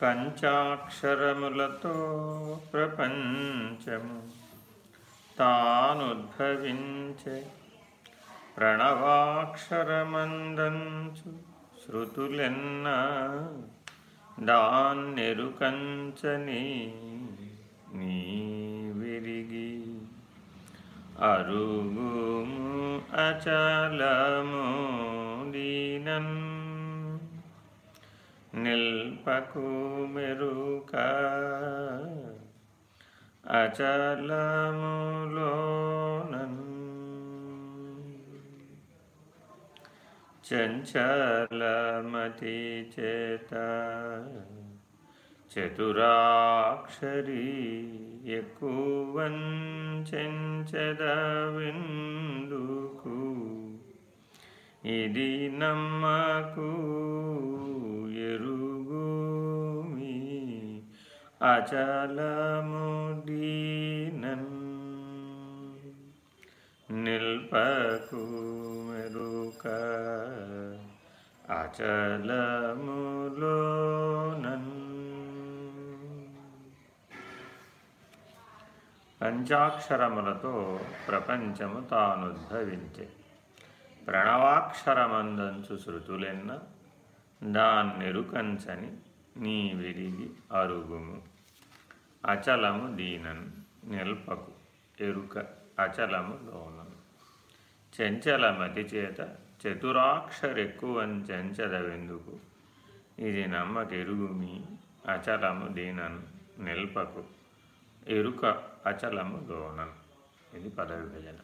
పంచాక్షరములతో ప్రపంచము తానుద్భవించే ప్రణవాక్షరమందంచు శృతులెన్న దాన్నెరుకంచని నీ విరిగి అరుగుము అచలము నిల్పకు మెరుక అచలములోనన్ చంచలమతి చేత చతురాక్షరి ఎక్కువంచెంచదవిందుకు ఇది నమ్మకు అచలముదీనం నిల్పకు మెరుక అచలములోనన్ పంచాక్షరములతో ప్రపంచము తానుద్భవించే. ప్రణవాక్షరమందంచు శృతులెన్న దాన్నెరుకంచని నీ విరిగి అరుగుము. అచలము దీనన్ నిల్పకు ఎరుక అచలము లోనను చెంచలమతి చేత చతురాక్షరెక్కువని చెంచదవెందుకు? ఇది నమ్మకెరుగుమి అచలము దీనన్ నిల్పకు ఎరుక అచలము దోనన్ ఇది పద విభజన